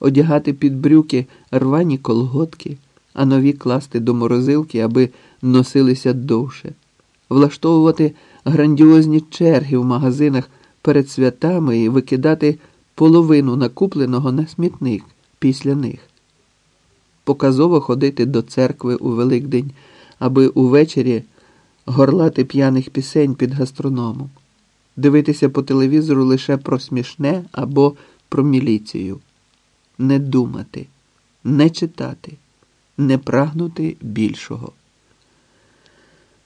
одягати під брюки рвані колготки, а нові класти до морозилки, аби носилися довше, влаштовувати грандіозні черги в магазинах перед святами і викидати половину накупленого на смітник після них, показово ходити до церкви у Великдень, аби увечері горлати п'яних пісень під гастрономом, дивитися по телевізору лише про смішне або про міліцію, не думати, не читати, не прагнути більшого.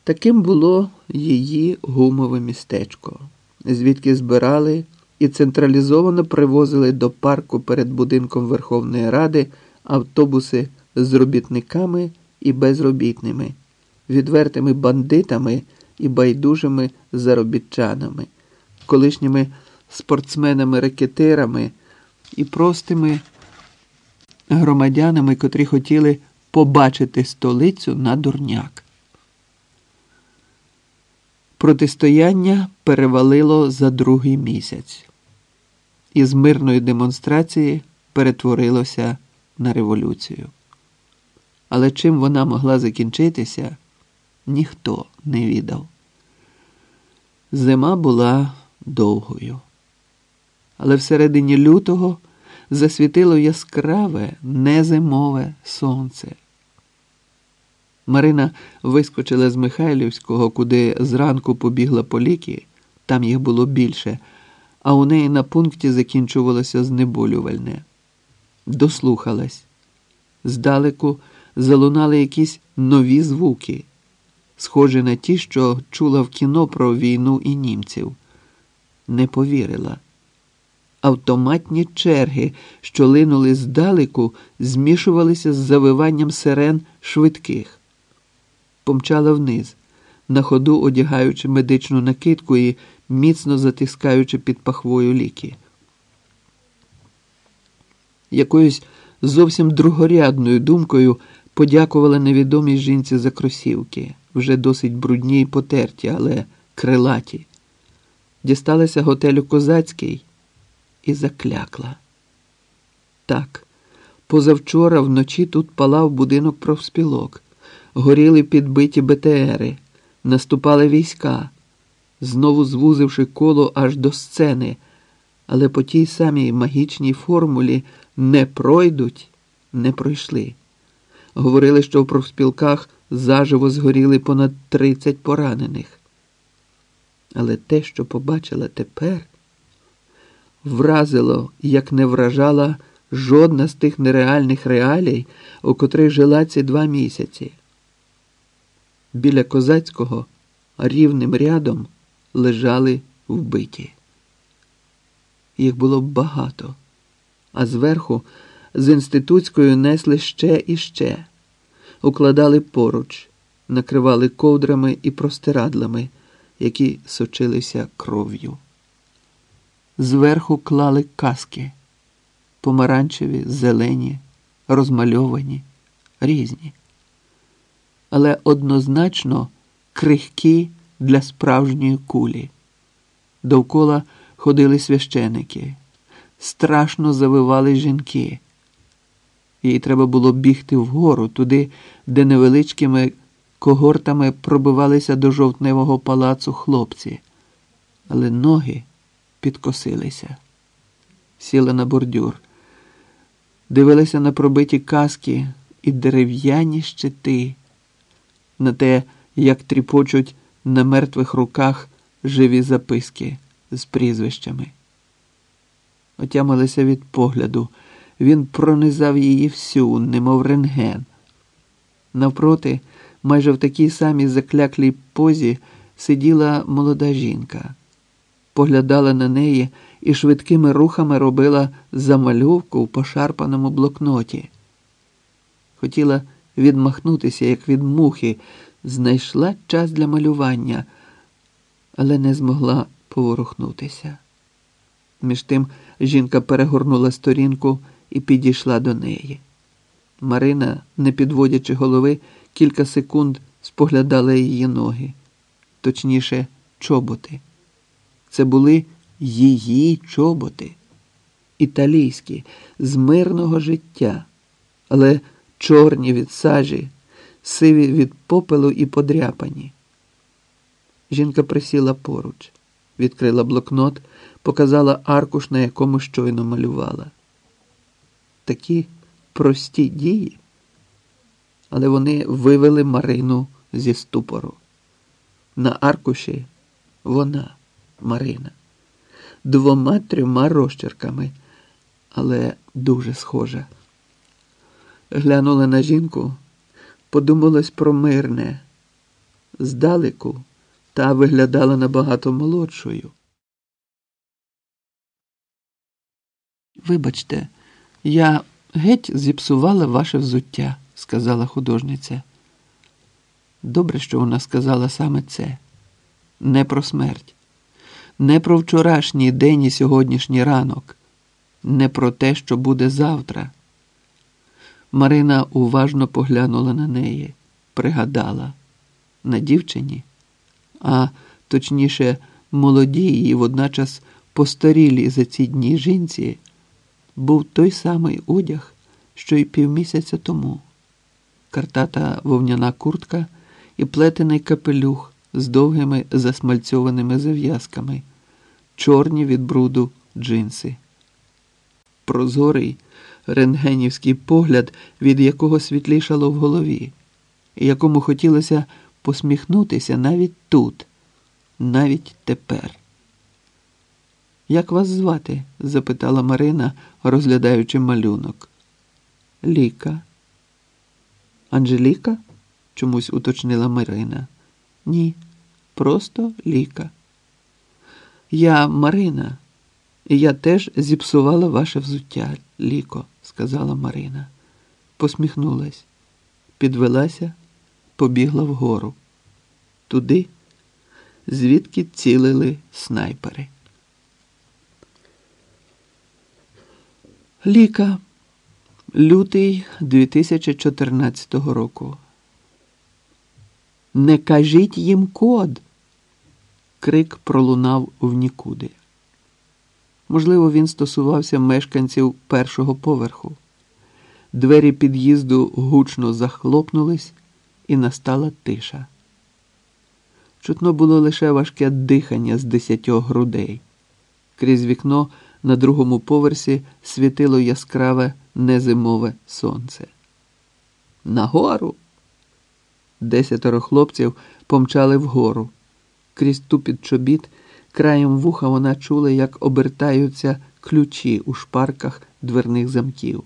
Таким було її гумове містечко, звідки збирали і централізовано привозили до парку перед будинком Верховної Ради автобуси з робітниками і безробітними, відвертими бандитами і байдужими заробітчанами, колишніми спортсменами-рекетирами і простими громадянами, котрі хотіли побачити столицю на дурняк. Протистояння перевалило за другий місяць, із мирної демонстрації перетворилося на революцію. Але чим вона могла закінчитися, ніхто не відав. Зима була довгою, але всередині лютого засвітило яскраве, незимове сонце. Марина вискочила з Михайлівського, куди зранку побігла по ліки, там їх було більше, а у неї на пункті закінчувалося знеболювальне. Дослухалась. Здалеку залунали якісь нові звуки, схожі на ті, що чула в кіно про війну і німців. Не повірила. Автоматні черги, що линули здалеку, змішувалися з завиванням сирен швидких помчала вниз, на ходу одягаючи медичну накидку і міцно затискаючи під пахвою ліки. Якоюсь зовсім другорядною думкою подякувала невідомій жінці за кросівки, вже досить брудні й потерті, але крилаті. Дісталася готелю Козацький і заклякла. Так, позавчора вночі тут палав будинок профспілок горіли підбиті БТРи, наступали війська, знову звузивши коло аж до сцени, але по тій самій магічній формулі не пройдуть, не пройшли. Говорили, що в профспілках заживо згоріли понад 30 поранених. Але те, що побачила тепер, вразило, як не вражала жодна з тих нереальних реалій, у котрих жила ці два місяці. Біля козацького рівним рядом лежали вбиті. Їх було багато, а зверху з інститутською несли ще і ще, укладали поруч, накривали ковдрами і простирадлами, які сочилися кров'ю. Зверху клали каски, помаранчеві, зелені, розмальовані, різні але однозначно крихкі для справжньої кулі. Довкола ходили священики, страшно завивали жінки. Їй треба було бігти вгору, туди, де невеличкими когортами пробивалися до жовтневого палацу хлопці, але ноги підкосилися, сіли на бордюр, дивилися на пробиті каски і дерев'яні щити на те, як тріпочуть на мертвих руках живі записки з прізвищами. Отямилися від погляду, він пронизав її всю, немов рентген. Навпроти, майже в такій самій закляклій позі сиділа молода жінка, поглядала на неї і швидкими рухами робила замальовку в пошарпаному блокноті. Хотіла відмахнутися, як від мухи, знайшла час для малювання, але не змогла поворухнутися. Між тим жінка перегорнула сторінку і підійшла до неї. Марина, не підводячи голови, кілька секунд споглядала її ноги, точніше, чоботи. Це були її чоботи. італійські, з мирного життя, але чорні від сажі, сиві від попелу і подряпані. Жінка присіла поруч, відкрила блокнот, показала аркуш, на якому щойно малювала. Такі прості дії, але вони вивели Марину зі ступору. На аркуші вона, Марина, двома трьома розчерками, але дуже схожа. Глянула на жінку, подумалось про мирне. Здалеку та виглядала набагато молодшою. Вибачте, я геть зіпсувала ваше взуття, сказала художниця. Добре, що вона сказала саме це не про смерть, не про вчорашній день і сьогоднішній ранок, не про те, що буде завтра. Марина уважно поглянула на неї, пригадала на дівчині, а точніше, молодій і водночас постарілій за ці дні жінці, був той самий одяг, що й півмісяця тому. Картата вовняна куртка і плетений капелюх з довгими засмальцьованими зав'язками, чорні від бруду джинси. Прозорий рентгенівський погляд, від якого світлішало в голові, якому хотілося посміхнутися навіть тут, навіть тепер. Як вас звати? запитала Марина, розглядаючи малюнок. Ліка. Анжеліка? чомусь уточнила Марина. Ні, просто ліка. Я Марина, і я теж зіпсувала ваше взуття, ліко, сказала Марина. Посміхнулась, підвелася, побігла вгору. Туди, звідки цілили снайпери. Ліка, лютий 2014 року. Не кажіть їм код. Крик пролунав в нікуди. Можливо, він стосувався мешканців першого поверху. Двері під'їзду гучно захлопнулись, і настала тиша. Чутно було лише важке дихання з десятьох грудей. Крізь вікно на другому поверсі світило яскраве незимове сонце. Нагору! Десятеро хлопців помчали вгору. Крізь тупіт чобіт, краєм вуха вона чула, як обертаються ключі у шпарках дверних замків.